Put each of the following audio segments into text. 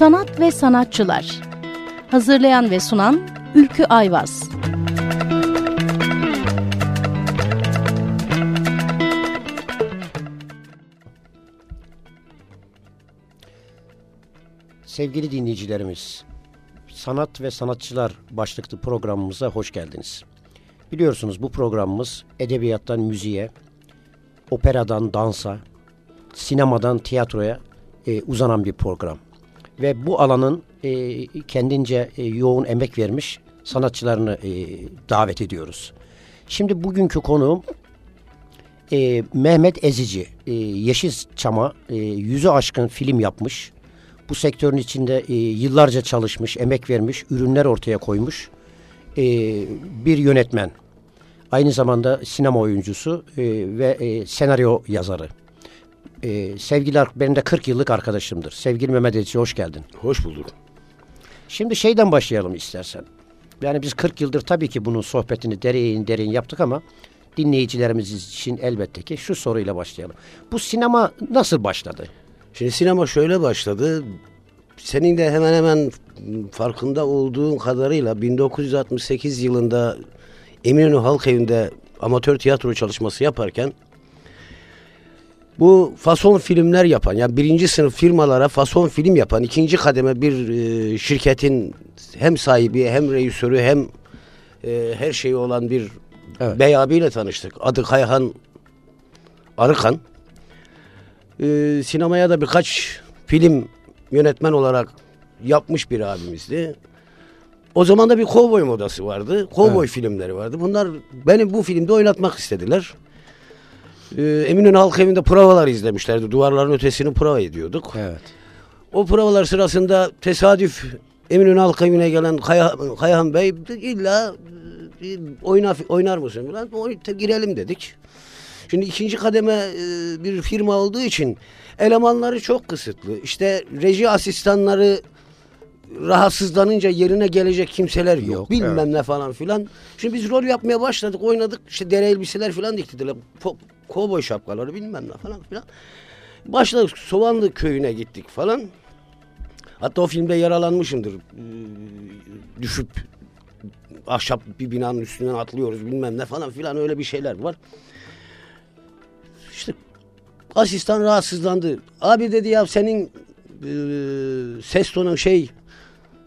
Sanat ve Sanatçılar Hazırlayan ve sunan Ülkü Ayvaz Sevgili dinleyicilerimiz, Sanat ve Sanatçılar başlıklı programımıza hoş geldiniz. Biliyorsunuz bu programımız edebiyattan müziğe, operadan dansa, sinemadan tiyatroya e, uzanan bir program. Ve bu alanın e, kendince e, yoğun emek vermiş sanatçılarını e, davet ediyoruz. Şimdi bugünkü konuğum e, Mehmet Ezici. E, Yeşilçam'a e, yüzü aşkın film yapmış. Bu sektörün içinde e, yıllarca çalışmış, emek vermiş, ürünler ortaya koymuş e, bir yönetmen. Aynı zamanda sinema oyuncusu e, ve e, senaryo yazarı. E, sevgili benim de 40 yıllık arkadaşımdır. Sevgili Mehmet Edici hoş geldin. Hoş bulduk. Şimdi şeyden başlayalım istersen. Yani biz 40 yıldır tabii ki bunun sohbetini derin derin yaptık ama dinleyicilerimiz için elbette ki şu soruyla başlayalım. Bu sinema nasıl başladı? Şimdi sinema şöyle başladı. Senin de hemen hemen farkında olduğun kadarıyla 1968 yılında Eminönü Halk Evi'nde amatör tiyatro çalışması yaparken bu fason filmler yapan yani birinci sınıf firmalara fason film yapan ikinci kademe bir e, şirketin hem sahibi hem rejisörü hem e, her şeyi olan bir evet. bey abiyle tanıştık. Adı Kayhan Arıkan. E, sinemaya da birkaç film yönetmen olarak yapmış bir abimizdi. O zaman da bir kovboy modası vardı. Kovboy evet. filmleri vardı. Bunlar beni bu filmde oynatmak istediler. Ee, Eminönü Halk Evi'nde provalar izlemişlerdi. Duvarların ötesini prova ediyorduk. Evet. O provalar sırasında tesadüf Eminönü Halk Evi'ne gelen Kaya, Kayahan Bey illa e, oyna, oynar mısın falan. Girelim dedik. Şimdi ikinci kademe e, bir firma olduğu için elemanları çok kısıtlı. İşte reji asistanları rahatsızlanınca yerine gelecek kimseler yok. yok Bilmem evet. ne falan filan. Şimdi biz rol yapmaya başladık, oynadık. İşte dere elbiseler filan diktiler. Kovboy şapkaları bilmem ne falan filan. Başladık Soğanlı köyüne gittik falan. Hatta o filmde yaralanmışımdır. Ee, düşüp ahşap bir binanın üstünden atlıyoruz bilmem ne falan filan öyle bir şeyler var. İşte asistan rahatsızlandı. Abi dedi ya senin e, ses tonun şey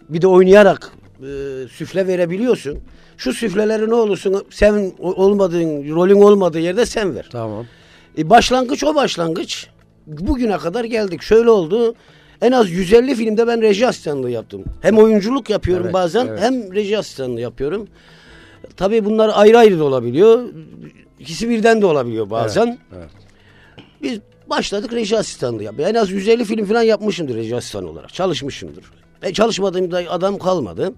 bir de oynayarak e, süfle verebiliyorsun. Şu süfleleri ne olursun sen olmadığın, rolün olmadığı yerde sen ver. Tamam. E, başlangıç o başlangıç. Bugüne kadar geldik. Şöyle oldu. En az 150 filmde ben reji asistanlığı yaptım. Hem oyunculuk yapıyorum evet, bazen evet. hem reji asistanlığı yapıyorum. Tabii bunlar ayrı ayrı da olabiliyor. İkisi birden de olabiliyor bazen. Evet, evet. Biz başladık reji asistanlığı yapmaya. En az 150 film falan yapmışımdır reji asistanı olarak. Çalışmışımdır. E, çalışmadığımda adam kalmadı.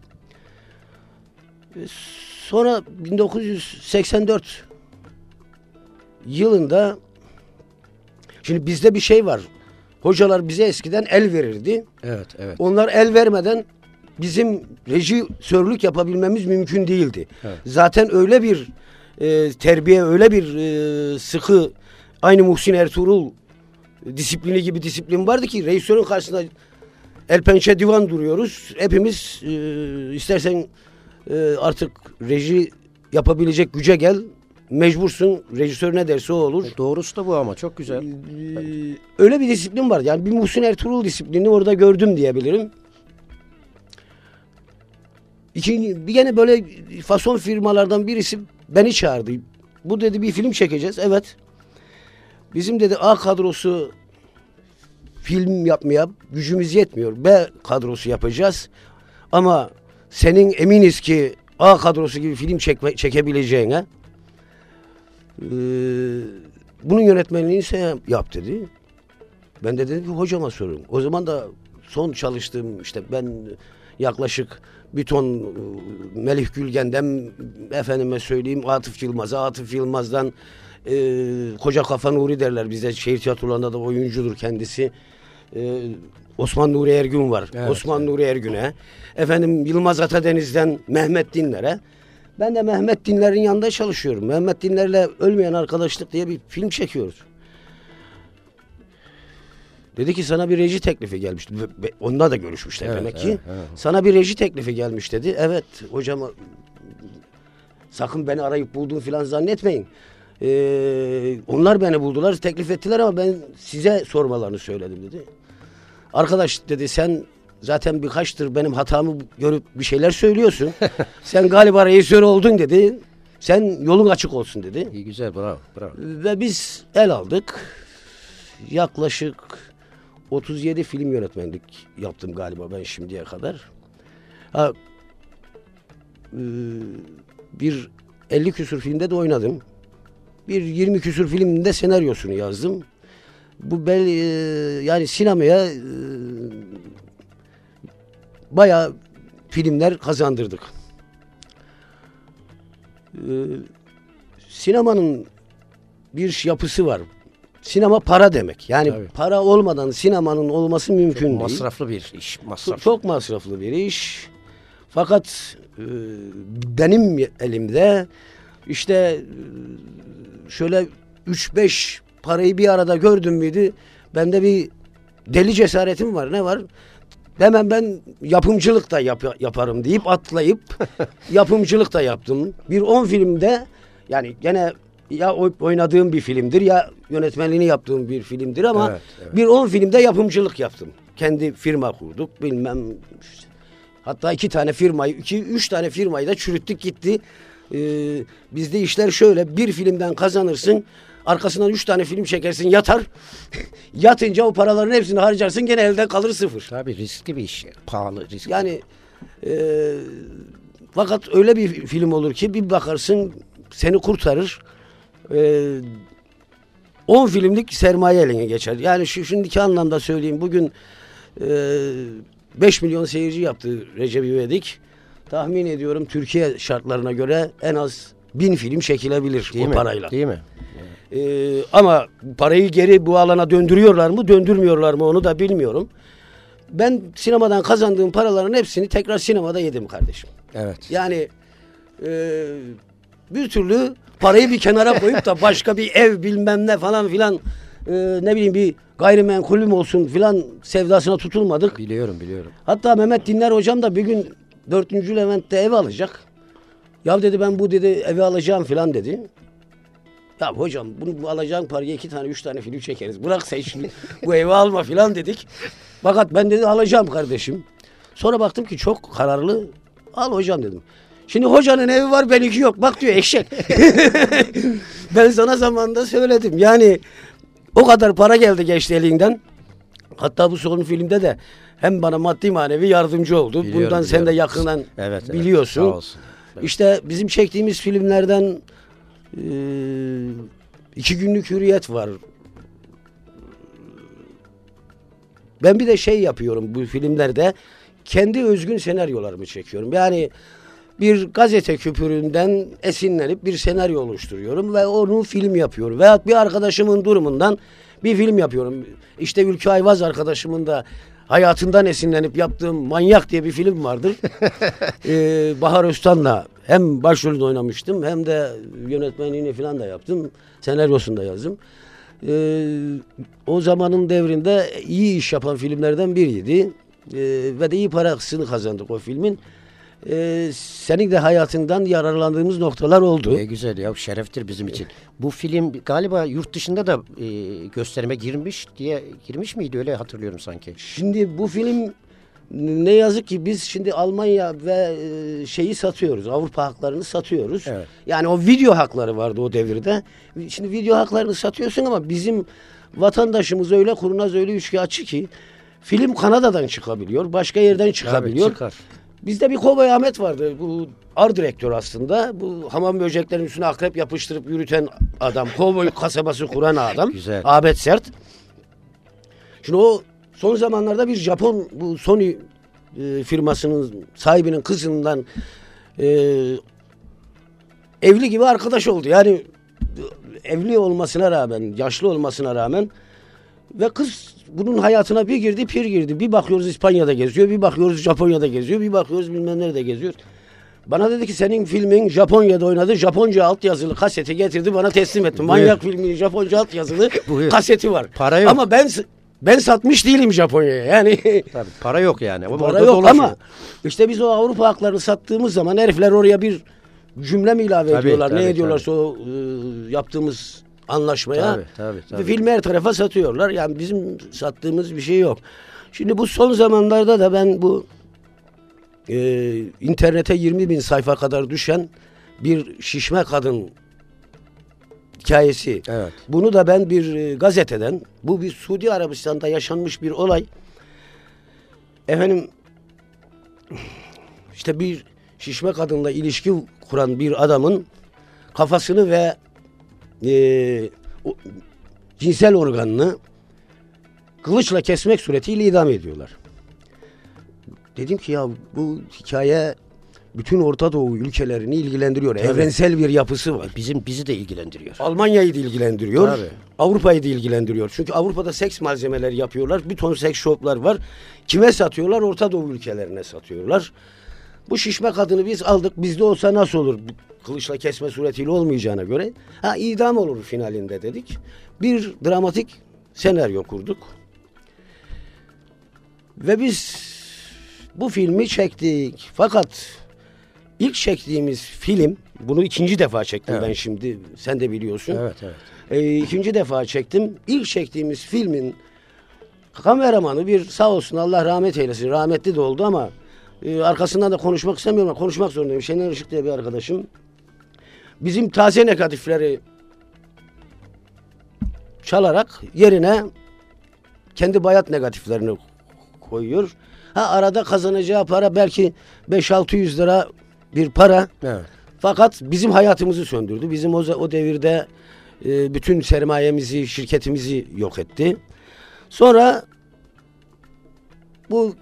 Sonra 1984 yılında şimdi bizde bir şey var. Hocalar bize eskiden el verirdi. Evet, evet. Onlar el vermeden bizim rejisörlük yapabilmemiz mümkün değildi. Evet. Zaten öyle bir e, terbiye, öyle bir e, sıkı aynı Muhsin Ertuğrul disiplini gibi disiplin vardı ki rejisörün karşısında el pençe divan duruyoruz. Hepimiz e, istersen e, artık reji yapabilecek güce gel. Mecbursun. Rejisör ne derse o olur. E, doğrusu da bu ama çok güzel. Ee, öyle bir disiplin var. Yani bir Muhsin Ertuğrul disiplini orada gördüm diyebilirim. İkinci, bir gene böyle fason firmalardan birisi beni çağırdı. Bu dedi bir film çekeceğiz. Evet. Bizim dedi A kadrosu film yapmaya gücümüz yetmiyor. B kadrosu yapacağız. Ama senin eminiz ki A kadrosu gibi film çekme, çekebileceğine e, bunun yönetmenliğini sen yap dedi. Ben de dedim ki hocama sorun. O zaman da son çalıştığım işte ben yaklaşık bir ton e, Melih Gülgen'den efendime söyleyeyim Atıf Yılmaz'a, Atıf Yılmaz'dan e, Koca Kafa Nuri derler bize şehir tiyatrolarında da oyuncudur kendisi e, Osman Nuri Ergün var. Evet, Osman. Nuri Ergün'e. Efendim Yılmaz Atadeniz'den Mehmet Dinler'e. Ben de Mehmet Dinler'in yanında çalışıyorum. Mehmet Dinler'le Ölmeyen Arkadaşlık diye bir film çekiyoruz. Dedi ki sana bir reji teklifi gelmişti. Onunla da görüşmüşler Evet, demek ki. evet. Sana bir reji teklifi gelmiş dedi. Evet hocam sakın beni arayıp bulduğunu falan zannetmeyin. Ee, onlar beni buldular teklif ettiler ama ben size sormalarını söyledim dedi. Arkadaş dedi sen zaten birkaçtır benim hatamı görüp bir şeyler söylüyorsun. sen galiba rejisör oldun dedi. Sen yolun açık olsun dedi. İyi güzel bravo bravo. Ve biz el aldık. Yaklaşık 37 film yönetmenlik yaptım galiba ben şimdiye kadar. Ha, e, bir 50 küsur filmde de oynadım. Bir 20 küsur filmde senaryosunu yazdım. Bu bel, e, yani sinemaya e, bayağı filmler kazandırdık. E, sinemanın bir yapısı var. Sinema para demek. Yani Tabii. para olmadan sinemanın olması mümkün Çok değil. masraflı bir iş. Masraflı. Çok masraflı bir iş. Fakat e, benim elimde işte e, şöyle 3-5 parayı bir arada gördüm müydü? Bende bir deli cesaretim var. Ne var? Hemen ben yapımcılık da yap- yaparım deyip atlayıp yapımcılık da yaptım. Bir 10 filmde yani gene ya oy- oynadığım bir filmdir ya yönetmenliğini yaptığım bir filmdir ama Evet, evet. bir 10 filmde yapımcılık yaptım. Kendi firma kurduk bilmem işte. hatta iki tane firmayı iki üç tane firmayı da çürüttük gitti. Ee, bizde işler şöyle bir filmden kazanırsın arkasından üç tane film çekersin yatar yatınca o paraların hepsini harcarsın gene elde kalır sıfır. Tabii riskli bir iş. Pahalı riskli. Yani e, fakat öyle bir film olur ki bir bakarsın seni kurtarır. E, 10 filmlik sermaye eline geçer. Yani şu şimdiki anlamda söyleyeyim. Bugün e, 5 milyon seyirci yaptı Recep İvedik. Tahmin ediyorum Türkiye şartlarına göre en az bin film çekilebilir Değil o mi? parayla. Değil mi? Ee, ama parayı geri bu alana döndürüyorlar mı, döndürmüyorlar mı onu da bilmiyorum. Ben sinemadan kazandığım paraların hepsini tekrar sinemada yedim kardeşim. Evet. Yani e, bir türlü parayı bir kenara koyup da başka bir ev bilmem ne falan filan e, ne bileyim bir gayrimenkulüm olsun filan sevdasına tutulmadık. Biliyorum biliyorum. Hatta Mehmet Dinler hocam da bir gün 4. Levent'te ev alacak. Ya dedi ben bu dedi evi alacağım filan dedi. Ya hocam bunu bu alacağın paraya iki tane üç tane film çekeriz. Bırak sen şimdi bu evi alma filan dedik. Fakat ben dedi alacağım kardeşim. Sonra baktım ki çok kararlı. Al hocam dedim. Şimdi hocanın evi var benimki yok. Bak diyor eşek. ben sana zamanında söyledim. Yani o kadar para geldi geçti elinden. Hatta bu son filmde de hem bana maddi manevi yardımcı oldu. Biliyorum, Bundan sen de biliyorum. yakından Evet, evet. biliyorsun. Sağ olsun. İşte bizim çektiğimiz filmlerden e, iki günlük hürriyet var. Ben bir de şey yapıyorum bu filmlerde. Kendi özgün senaryolarımı çekiyorum. Yani bir gazete küpüründen esinlenip bir senaryo oluşturuyorum ve onu film yapıyorum. Veyahut bir arkadaşımın durumundan bir film yapıyorum. İşte Ülke Ayvaz arkadaşımın da hayatından esinlenip yaptığım Manyak diye bir film vardır. Ee, Bahar Öztan'la hem başrolünde oynamıştım hem de yönetmenliğini falan da yaptım. Senaryosunu da yazdım. Ee, o zamanın devrinde iyi iş yapan filmlerden biriydi. Ee, ve de iyi parasını kazandık o filmin. Ee, senin de hayatından yararlandığımız noktalar oldu. Ne güzel ya şereftir bizim için. Bu film galiba yurt dışında da e, gösterime girmiş diye girmiş miydi öyle hatırlıyorum sanki. Şimdi bu film ne yazık ki biz şimdi Almanya ve e, şeyi satıyoruz. Avrupa haklarını satıyoruz. Evet. Yani o video hakları vardı o devirde. Şimdi video haklarını satıyorsun ama bizim vatandaşımız öyle kurnaz öyle üçkağıtçı ki film Kanada'dan çıkabiliyor. Başka yerden çıkabiliyor. Tabii, çıkar. Bizde bir kovboy Ahmet vardı. Bu ar direktör aslında. Bu hamam böceklerin üstüne akrep yapıştırıp yürüten adam. Kovboy kasabası kuran adam. Güzel. Ahmet Sert. Şimdi o son zamanlarda bir Japon bu Sony e, firmasının sahibinin kızından e, evli gibi arkadaş oldu. Yani e, evli olmasına rağmen, yaşlı olmasına rağmen ve kız bunun hayatına bir girdi, pir girdi. Bir bakıyoruz İspanya'da geziyor, bir bakıyoruz Japonya'da geziyor, bir bakıyoruz bilmem nerede geziyor. Bana dedi ki senin filmin Japonya'da oynadı. Japonca altyazılı kaseti getirdi bana teslim etti. Manyak filminin Japonca altyazılı Buyur. kaseti var. Para yok. Ama ben Ben satmış değilim Japonya'ya. Yani Tabii, para yok yani. O para yok dolaşıyor. ama işte biz o Avrupa haklarını sattığımız zaman herifler oraya bir cümle mi ilave Tabii, ediyorlar? tabii, ne ediyorlarsa o e, yaptığımız anlaşmaya. Tabii, tabii, tabii. Filmi her tarafa satıyorlar. Yani bizim sattığımız bir şey yok. Şimdi bu son zamanlarda da ben bu e, internete 20 bin sayfa kadar düşen bir şişme kadın hikayesi. Evet. Bunu da ben bir e, gazeteden, bu bir Suudi Arabistan'da yaşanmış bir olay. Efendim işte bir şişme kadınla ilişki kuran bir adamın kafasını ve e, o- cinsel organını kılıçla kesmek suretiyle idam ediyorlar. Dedim ki ya bu hikaye bütün Orta Doğu ülkelerini ilgilendiriyor. Evrensel bir yapısı var. Bizim bizi de ilgilendiriyor. Almanya'yı da ilgilendiriyor. Tabii. Avrupa'yı da ilgilendiriyor. Çünkü Avrupa'da seks malzemeleri yapıyorlar. Bir ton seks shoplar var. Kime satıyorlar? Orta Doğu ülkelerine satıyorlar. Bu şişme kadını biz aldık. Bizde olsa nasıl olur? Kılıçla kesme suretiyle olmayacağına göre. Ha idam olur finalinde dedik. Bir dramatik senaryo kurduk. Ve biz bu filmi çektik. Fakat ilk çektiğimiz film, bunu ikinci defa çektim Evet. ben şimdi. Sen de biliyorsun. Evet evet. Ee, ikinci defa çektim. İlk çektiğimiz filmin kameramanı bir sağ olsun Allah rahmet eylesin. Rahmetli de oldu ama e, arkasından da konuşmak istemiyorum konuşmak zorundayım. Şener Işık diye bir arkadaşım. Bizim taze negatifleri çalarak yerine kendi bayat negatiflerini koyuyor. Ha arada kazanacağı para belki 5-600 lira bir para. Evet. Fakat bizim hayatımızı söndürdü. Bizim o, o devirde e, bütün sermayemizi, şirketimizi yok etti. Sonra bu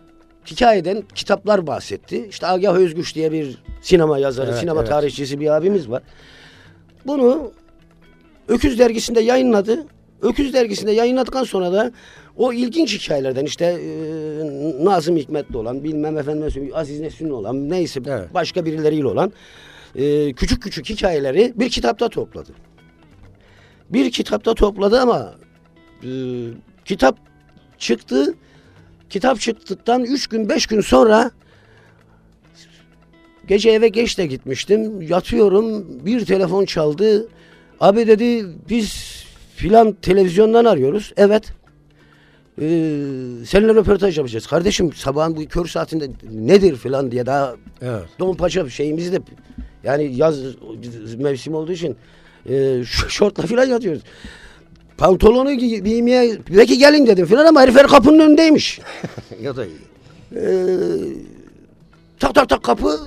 hikayeden kitaplar bahsetti. İşte Agah Özgüç diye bir sinema yazarı, Evet, sinema evet. tarihçisi bir abimiz var. Bunu Öküz dergisinde yayınladı. Öküz dergisinde yayınladıktan sonra da o ilginç hikayelerden işte e, Nazım Hikmetli olan, bilmem efendim Aziz Nesinli olan, neyse Evet. başka birileriyle olan e, küçük küçük hikayeleri bir kitapta topladı. Bir kitapta topladı ama e, kitap çıktı. Kitap çıktıktan üç gün beş gün sonra gece eve geç de gitmiştim. Yatıyorum bir telefon çaldı. Abi dedi biz filan televizyondan arıyoruz. Evet. Ee, seninle röportaj yapacağız. Kardeşim sabahın bu kör saatinde nedir filan diye daha Evet. Don paça şeyimizi de yani yaz mevsim olduğu için e, şortla filan yatıyoruz. Pantolonu gi- giymeye belki gelin dedim filan ama herifler kapının önündeymiş. ya da iyi. Ee, tak tak tak kapı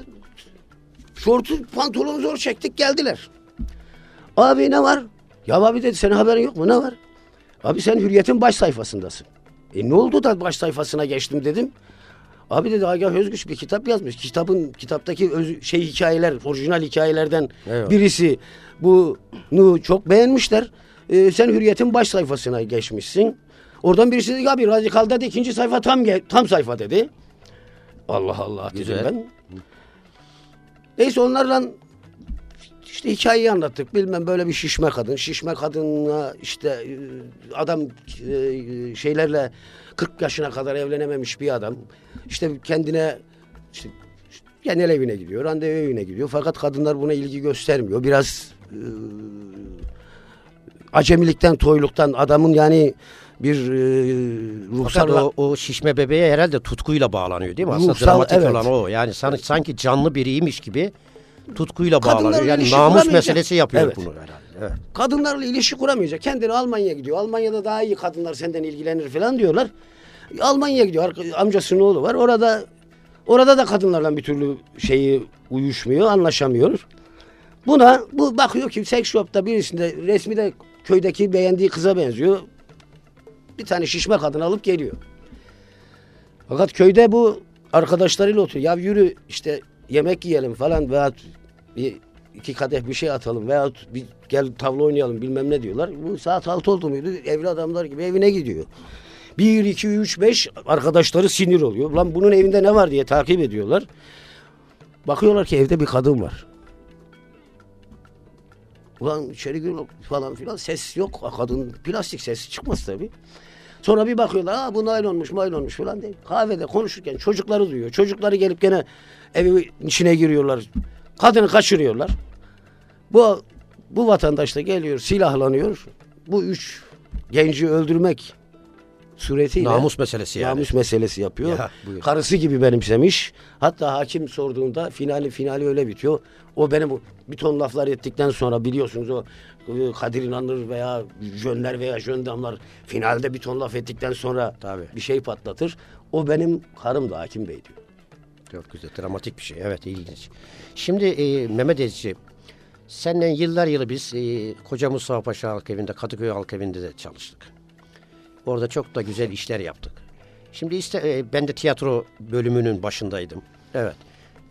şortu pantolonu zor çektik geldiler. Abi ne var? Ya abi dedi senin haberin yok mu ne var? Abi sen Hürriyet'in baş sayfasındasın. E ne oldu da baş sayfasına geçtim dedim. Abi dedi Agah Özgüç bir kitap yazmış. Kitabın kitaptaki öz, şey hikayeler, orijinal hikayelerden Evet. birisi bunu çok beğenmişler. E, sen Hürriyet'in baş sayfasına geçmişsin. Oradan birisi dedi ki abi Radikal'da da ikinci sayfa tam tam sayfa dedi. Allah Allah dedim ben. Neyse onlarla işte hikayeyi anlattık. Bilmem böyle bir şişme kadın. Şişme kadınla işte e, adam e, şeylerle 40 yaşına kadar evlenememiş bir adam. İşte kendine işte genel evine gidiyor, randevu evine gidiyor. Fakat kadınlar buna ilgi göstermiyor. Biraz e, acemilikten, toyluktan adamın yani bir e, Fakat ruhsal o, o şişme bebeğe herhalde tutkuyla bağlanıyor değil mi? Aslında Ruhsal, dramatik evet. olan o. Yani sanki, sanki canlı biriymiş gibi tutkuyla Kadınlarla bağlanıyor. Yani namus meselesi yapıyor Evet. bunu herhalde. Evet. kadınlarla ilişki kuramayacak. Kendini Almanya'ya gidiyor. Almanya'da daha iyi kadınlar senden ilgilenir falan diyorlar. Almanya'ya gidiyor. Amcasının oğlu var. Orada orada da kadınlarla bir türlü şeyi uyuşmuyor, anlaşamıyor. Buna bu bakıyor ki sex shop'ta birisinde resmi de köydeki beğendiği kıza benziyor. Bir tane şişme kadın alıp geliyor. Fakat köyde bu arkadaşlarıyla oturuyor. Ya yürü işte yemek yiyelim falan veya bir iki kadeh bir şey atalım veya bir gel tavla oynayalım bilmem ne diyorlar. Bu saat altı oldu muydu evli adamlar gibi evine gidiyor. Bir, iki, üç, beş arkadaşları sinir oluyor. Lan bunun evinde ne var diye takip ediyorlar. Bakıyorlar ki evde bir kadın var. Ulan içeri gir falan filan ses yok. Kadın plastik sesi çıkmaz tabii. Sonra bir bakıyorlar Aa, bu naylonmuş maylonmuş falan değil. Kahvede konuşurken çocukları duyuyor. Çocukları gelip gene evi içine giriyorlar. Kadını kaçırıyorlar. Bu bu vatandaş da geliyor silahlanıyor. Bu üç genci öldürmek suretiyle Namus meselesi yani. namus meselesi yapıyor. Ya, buyur. Karısı gibi benimsemiş. Hatta hakim sorduğunda finali finali öyle bitiyor. O benim bir ton laflar ettikten sonra biliyorsunuz o e, Kadir İnanır veya jönler veya jöndamlar finalde bir ton laf ettikten sonra Tabii. bir şey patlatır. O benim karım da hakim bey diyor. Çok güzel, dramatik bir şey. Evet, ilginç. Şimdi e, Mehmet Ezci, seninle yıllar yılı biz e, Koca Mustafa Paşa Halk Evi'nde, Kadıköy Halk Evi'nde de çalıştık. Orada çok da güzel işler yaptık. Şimdi iste, e, ben de tiyatro bölümünün başındaydım. Evet.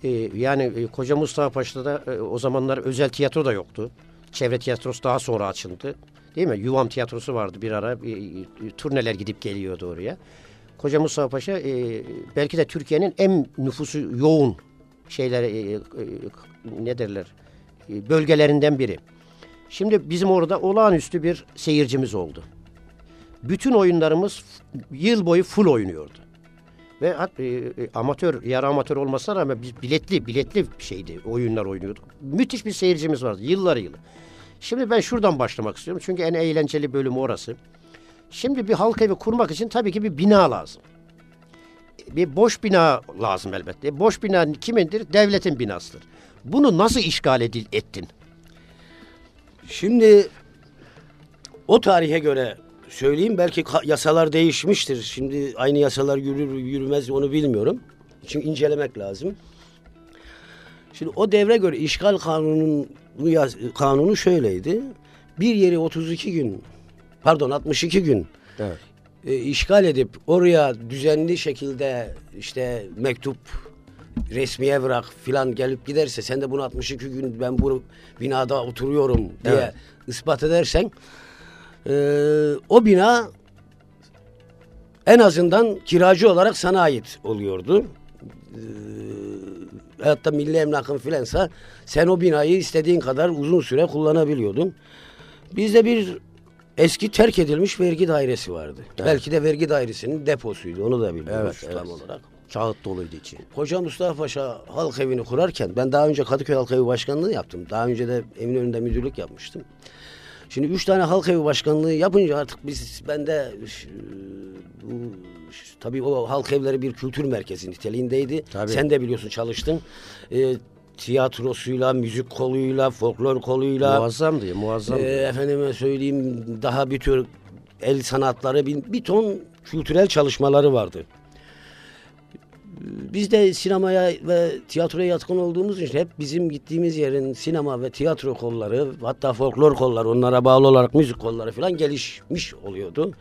E, yani e, Koca Mustafa Paşa'da e, o zamanlar özel tiyatro da yoktu. Çevre tiyatrosu daha sonra açıldı. Değil mi? Yuvam tiyatrosu vardı bir ara. E, e, turneler gidip geliyordu oraya. Koca Mustafa Paşa e, belki de Türkiye'nin en nüfusu yoğun şeyler e, e, ne derler e, bölgelerinden biri. Şimdi bizim orada olağanüstü bir seyircimiz oldu. Bütün oyunlarımız yıl boyu full oynuyordu. Ve e, e, amatör, yarı amatör olmasına rağmen biz biletli, biletli bir şeydi. Oyunlar oynuyorduk. Müthiş bir seyircimiz vardı yıllar yılı. Şimdi ben şuradan başlamak istiyorum. Çünkü en eğlenceli bölüm orası. Şimdi bir halk evi kurmak için tabii ki bir bina lazım. Bir boş bina lazım elbette. Boş bina kimindir? Devletin binasıdır. Bunu nasıl işgal edil, ettin? Şimdi o tarihe göre söyleyeyim belki yasalar değişmiştir. Şimdi aynı yasalar yürür yürümez onu bilmiyorum. Çünkü incelemek lazım. Şimdi o devre göre işgal kanunun kanunu şöyleydi. Bir yeri 32 gün pardon 62 gün Evet. e, işgal edip oraya düzenli şekilde işte mektup resmi evrak filan gelip giderse sen de bunu 62 gün ben bu binada oturuyorum diye Evet. ispat edersen o bina en azından kiracı olarak sana ait oluyordu. E, hatta milli emlakın filansa sen o binayı istediğin kadar uzun süre kullanabiliyordun. Bizde bir eski terk edilmiş vergi dairesi vardı. Belki de vergi dairesinin deposuydu. Onu da bilmiyoruz Evet, tam evet. olarak. Kağıt doluydu içi. Koca Mustafa Paşa Halk Evi'ni kurarken ben daha önce Kadıköy Halk Evi Başkanlığı yaptım. Daha önce de Eminönü'nde müdürlük yapmıştım. Şimdi üç tane Halk Evi Başkanlığı yapınca artık biz ben de ş- bu tabii o halk evleri bir kültür merkezi niteliğindeydi. Tabii. Sen de biliyorsun çalıştın. Ee, tiyatrosuyla, müzik koluyla, folklor koluyla, Muazzamdı, muazzamdı. ee, efendime söyleyeyim daha bir tür el sanatları bir, bir ton kültürel çalışmaları vardı. Biz de sinemaya ve tiyatroya yatkın olduğumuz için hep bizim gittiğimiz yerin sinema ve tiyatro kolları hatta folklor kolları onlara bağlı olarak müzik kolları falan gelişmiş oluyordu.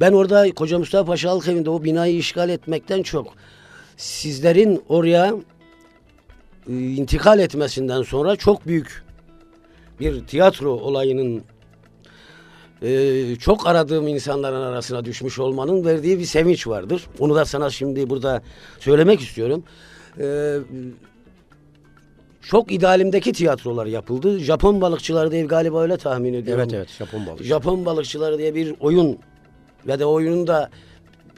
Ben orada Koca Mustafa Paşa Halk Evi'nde o binayı işgal etmekten çok sizlerin oraya e, intikal etmesinden sonra çok büyük bir tiyatro olayının e, çok aradığım insanların arasına düşmüş olmanın verdiği bir sevinç vardır. Onu da sana şimdi burada söylemek istiyorum. E, çok idealimdeki tiyatrolar yapıldı. Japon balıkçıları diye galiba öyle tahmin ediyorum. evet evet Japon balığı. Japon balıkçıları diye bir oyun ve de oyunun da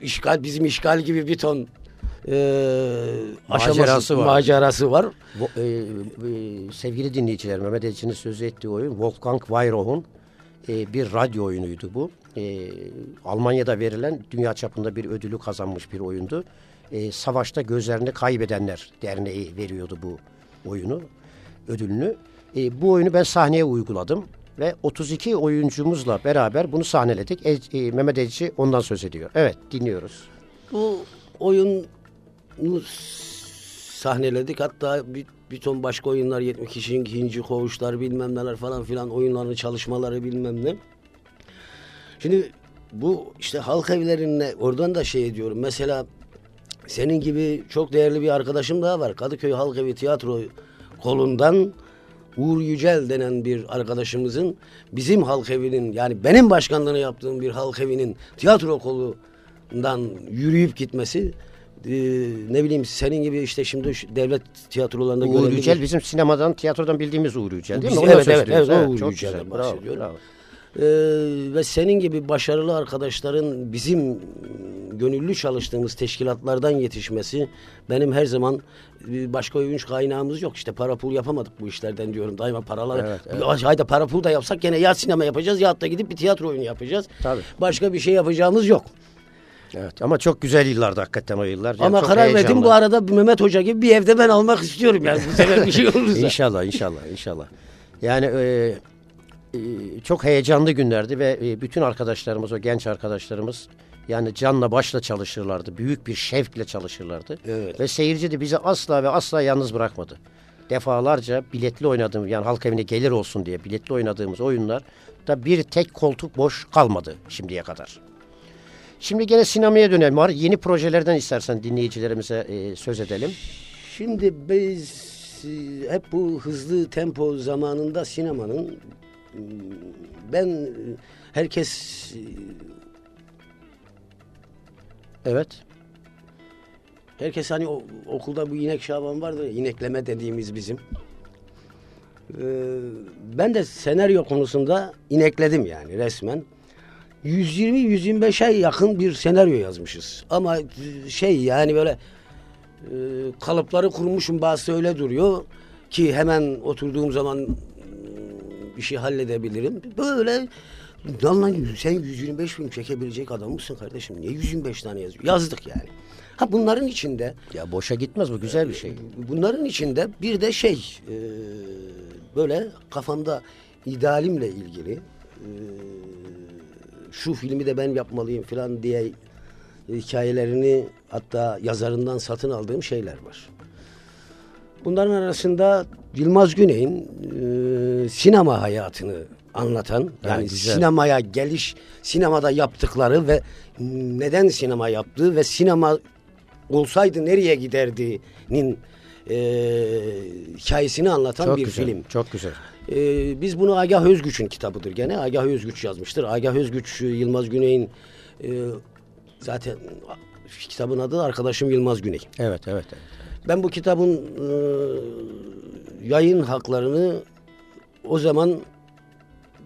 işgal bizim işgal gibi bir ton e, aşaması, Macerası var. macerası var. Vo- e, e, sevgili dinleyiciler Mehmet Elçin'in sözü ettiği oyun Wolfgang Weyrauch'un e, bir radyo oyunuydu bu. E, Almanya'da verilen dünya çapında bir ödülü kazanmış bir oyundu. E, savaşta gözlerini kaybedenler derneği veriyordu bu oyunu, ödülünü. E, bu oyunu ben sahneye uyguladım ve 32 oyuncumuzla beraber bunu sahneledik. El- e, Mehmet Elçi ondan söz ediyor. Evet dinliyoruz. Bu oyunu sahneledik. Hatta bir, bir ton başka oyunlar 72. ikinci koğuşlar bilmem neler falan filan oyunların çalışmaları bilmem ne. Şimdi bu işte halk evlerine oradan da şey ediyorum. Mesela senin gibi çok değerli bir arkadaşım daha var. Kadıköy Halk Evi Tiyatro kolundan Uğur Yücel denen bir arkadaşımızın bizim halk evinin yani benim başkanlığını yaptığım bir halk evinin tiyatro kolundan yürüyüp gitmesi e, ne bileyim senin gibi işte şimdi devlet tiyatrolarında Uğur Yücel bizim sinemadan, tiyatrodan bildiğimiz Uğur Yücel değil mi? Biz- Ondan evet, evet, evet, o Uğur çok Yücel'den güzel, bravo, bahsediyorum. bravo. Ee, ve senin gibi başarılı arkadaşların bizim gönüllü çalıştığımız teşkilatlardan yetişmesi benim her zaman e, başka övünç kaynağımız yok. İşte para pul yapamadık bu işlerden diyorum. Daima paralar. Evet, evet. Hayda para pul da yapsak gene ya sinema yapacağız ya da gidip bir tiyatro oyunu yapacağız. Tabii. Başka bir şey yapacağımız yok. Evet ama çok güzel yıllardı hakikaten o yıllar. Yani Ama karar verdim heyecanlı. bu arada Mehmet Hoca gibi bir evde ben almak istiyorum yani bu sefer bir şey olursa. İnşallah inşallah inşallah. Yani e, e, çok heyecanlı günlerdi ve e, bütün arkadaşlarımız o genç arkadaşlarımız yani canla başla çalışırlardı. Büyük bir şevkle çalışırlardı. Evet. Ve seyirci de bizi asla ve asla yalnız bırakmadı. Defalarca biletli oynadığımız yani halk evine gelir olsun diye biletli oynadığımız oyunlar da bir tek koltuk boş kalmadı şimdiye kadar. Şimdi gene sinemaya dönelim. Var yeni projelerden istersen dinleyicilerimize e, söz edelim. Şimdi biz e, hep bu hızlı tempo zamanında sinemanın ben e, herkes e, Evet. herkes hani okulda bu inek şaban vardır ya, inekleme dediğimiz bizim. Ben de senaryo konusunda inekledim yani resmen. 120-125'e yakın bir senaryo yazmışız. Ama e, şey yani böyle e, kalıpları kurmuşum bazısı öyle duruyor ki hemen oturduğum zaman mm, işi halledebilirim. Böyle lan lan sen 125 film çekebilecek adam mısın kardeşim? Niye 125 tane yazıyor? Yazdık yani. Ha bunların içinde Ya boşa gitmez bu güzel bir şey. bunların içinde bir de şey e, böyle kafamda idealimle ilgili e, şu filmi de ben yapmalıyım falan diye hikayelerini hatta yazarından satın aldığım şeyler var. Bunların arasında Yılmaz Güney'in e, sinema hayatını anlatan yani güzel. sinemaya geliş, sinemada yaptıkları ve neden sinema yaptığı ve sinema olsaydı nereye giderdiğinin e, hikayesini anlatan Çok bir güzel. film. Çok güzel. Ee, biz bunu Agah Özgüç'ün kitabıdır gene. Agah Özgüç yazmıştır. Agah Özgüç Yılmaz Güney'in e, zaten kitabın adı Arkadaşım Yılmaz Güney. Evet, evet. evet. Ben bu kitabın e, yayın haklarını o zaman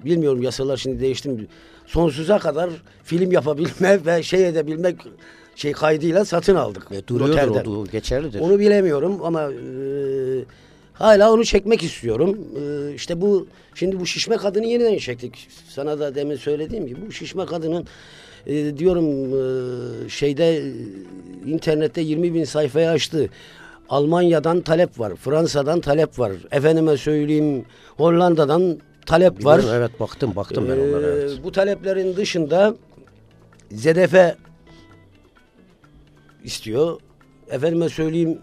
bilmiyorum yasalar şimdi değişti mi? Sonsuza kadar film yapabilme ve şey edebilmek şey kaydıyla satın aldık. Ve duruyordur Noterden. o, geçerlidir. Onu bilemiyorum ama e, hala onu çekmek istiyorum. E, işte bu şimdi bu şişme kadını yeniden çektik. Sana da demin söylediğim gibi bu şişme kadının e, diyorum e, şeyde e, internette 20 bin sayfayı açtı. Almanya'dan talep var, Fransa'dan talep var. Efendime söyleyeyim Hollanda'dan talep var. Biliyorum, Evet baktım baktım ben onlara. Ee, Evet. Bu taleplerin dışında ZDF istiyor. Efendime söyleyeyim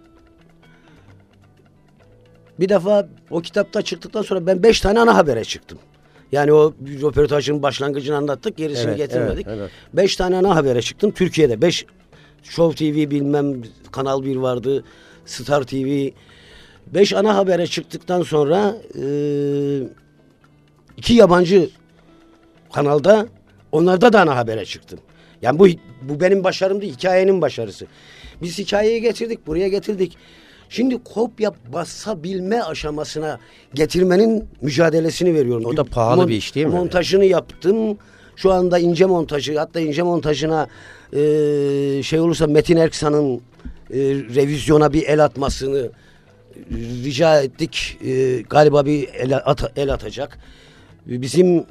bir defa o kitapta çıktıktan sonra ben beş tane ana habere çıktım. Yani o röportajın başlangıcını anlattık, gerisini Evet, getirmedik. evet, evet. Beş tane ana habere çıktım Türkiye'de. Beş Show TV bilmem Kanal 1 vardı, Star TV. Beş ana habere çıktıktan sonra e, iki yabancı kanalda onlarda da ana habere çıktım. Yani bu bu benim başarım değil, hikayenin başarısı. Biz hikayeyi getirdik, buraya getirdik. Şimdi kopya basabilme aşamasına getirmenin mücadelesini veriyorum. O da pahalı bir iş değil mi? Montajını yaptım. Şu anda ince montajı, hatta ince montajına e, şey olursa Metin Erksan'ın e, revizyona bir el atmasını rica ettik. E, galiba bir el, at- el atacak. Bizim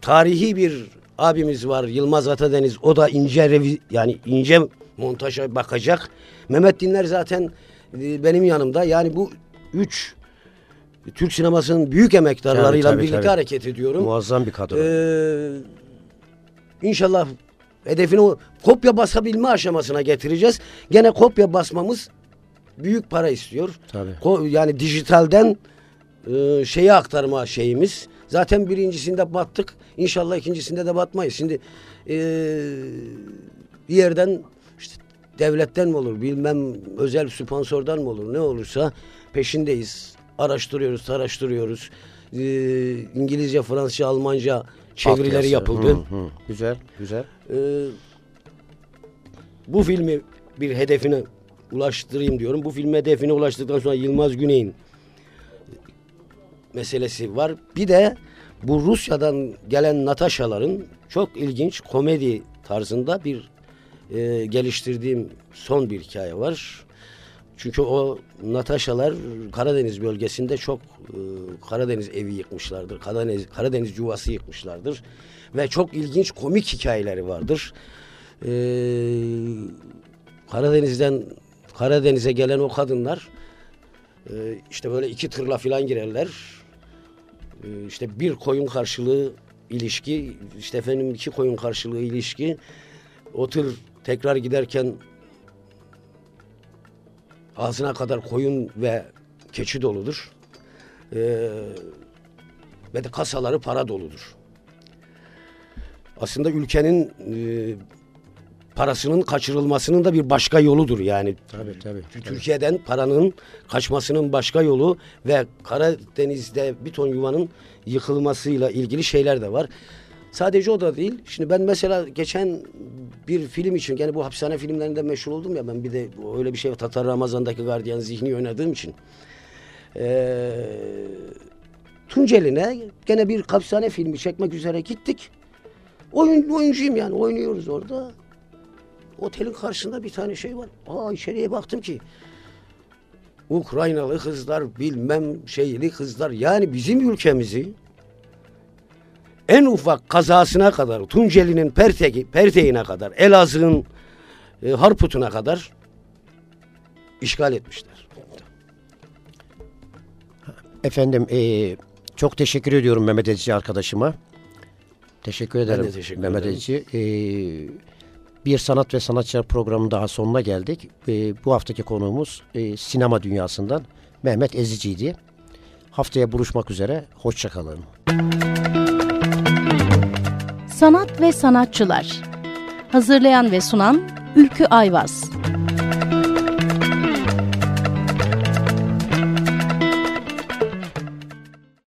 tarihi bir abimiz var Yılmaz Atadeniz. O da ince revi, yani ince montaja bakacak. Mehmet Dinler zaten e, benim yanımda. Yani bu üç Türk sinemasının büyük emektarlarıyla Tabii, tabii, birlikte tabii. hareket ediyorum. Muazzam bir kadro. Ee, inşallah hedefini kopya basabilme aşamasına getireceğiz. Gene kopya basmamız büyük para istiyor. Tabii. Ko- yani dijitalden e, şeye aktarma şeyimiz. Zaten birincisinde battık. İnşallah ikincisinde de batmayız. Şimdi e, bir yerden işte devletten mi olur bilmem özel sponsordan mı olur ne olursa peşindeyiz. Araştırıyoruz, araştırıyoruz. E, İngilizce, Fransızca, Almanca çevirileri Altyazı. yapıldı. Hı, hı. Güzel, güzel. Ee, bu filmi bir hedefine ulaştırayım diyorum. Bu film hedefine ulaştıktan sonra Yılmaz Güney'in meselesi var. Bir de bu Rusya'dan gelen Natasha'ların çok ilginç komedi tarzında bir e, geliştirdiğim son bir hikaye var. Çünkü o Natasha'lar Karadeniz bölgesinde çok e, Karadeniz evi yıkmışlardır. Karadeniz, Karadeniz yuvası yıkmışlardır. Ve çok ilginç komik hikayeleri vardır. E, Karadeniz'den Karadeniz'e gelen o kadınlar e, işte böyle iki tırla filan girerler. E, işte bir koyun karşılığı ilişki, işte efendim iki koyun karşılığı ilişki. O tır tekrar giderken ağzına kadar koyun ve keçi doludur. Ee, ve de kasaları para doludur. Aslında ülkenin e, parasının kaçırılmasının da bir başka yoludur yani. Tabii tabii. Türkiye'den paranın kaçmasının başka yolu ve Karadeniz'de bir ton yuvanın yıkılmasıyla ilgili şeyler de var. Sadece o da değil. Şimdi ben mesela geçen bir film için yani bu hapishane filmlerinde meşhur oldum ya ben bir de öyle bir şey Tatar Ramazan'daki gardiyan zihni oynadığım için. Ee, Tunceli'ne gene bir hapishane filmi çekmek üzere gittik. Oyun, oyuncuyum yani oynuyoruz orada. Otelin karşısında bir tane şey var. Aa içeriye baktım ki Ukraynalı kızlar bilmem şeyli kızlar yani bizim ülkemizi en ufak kazasına kadar Tunceli'nin Perteki, Perteğine kadar Elazığ'ın e, Harput'una kadar işgal etmişler. Efendim e, çok teşekkür ediyorum Mehmet Edici arkadaşıma. Teşekkür ederim de teşekkür Mehmet ederim. Edici. E, bir sanat ve sanatçılar programının daha sonuna geldik. E, bu haftaki konuğumuz e, sinema dünyasından Mehmet Ezici'ydi. Haftaya buluşmak üzere. Hoşçakalın. Sanat ve sanatçılar. Hazırlayan ve sunan Ülkü Ayvaz.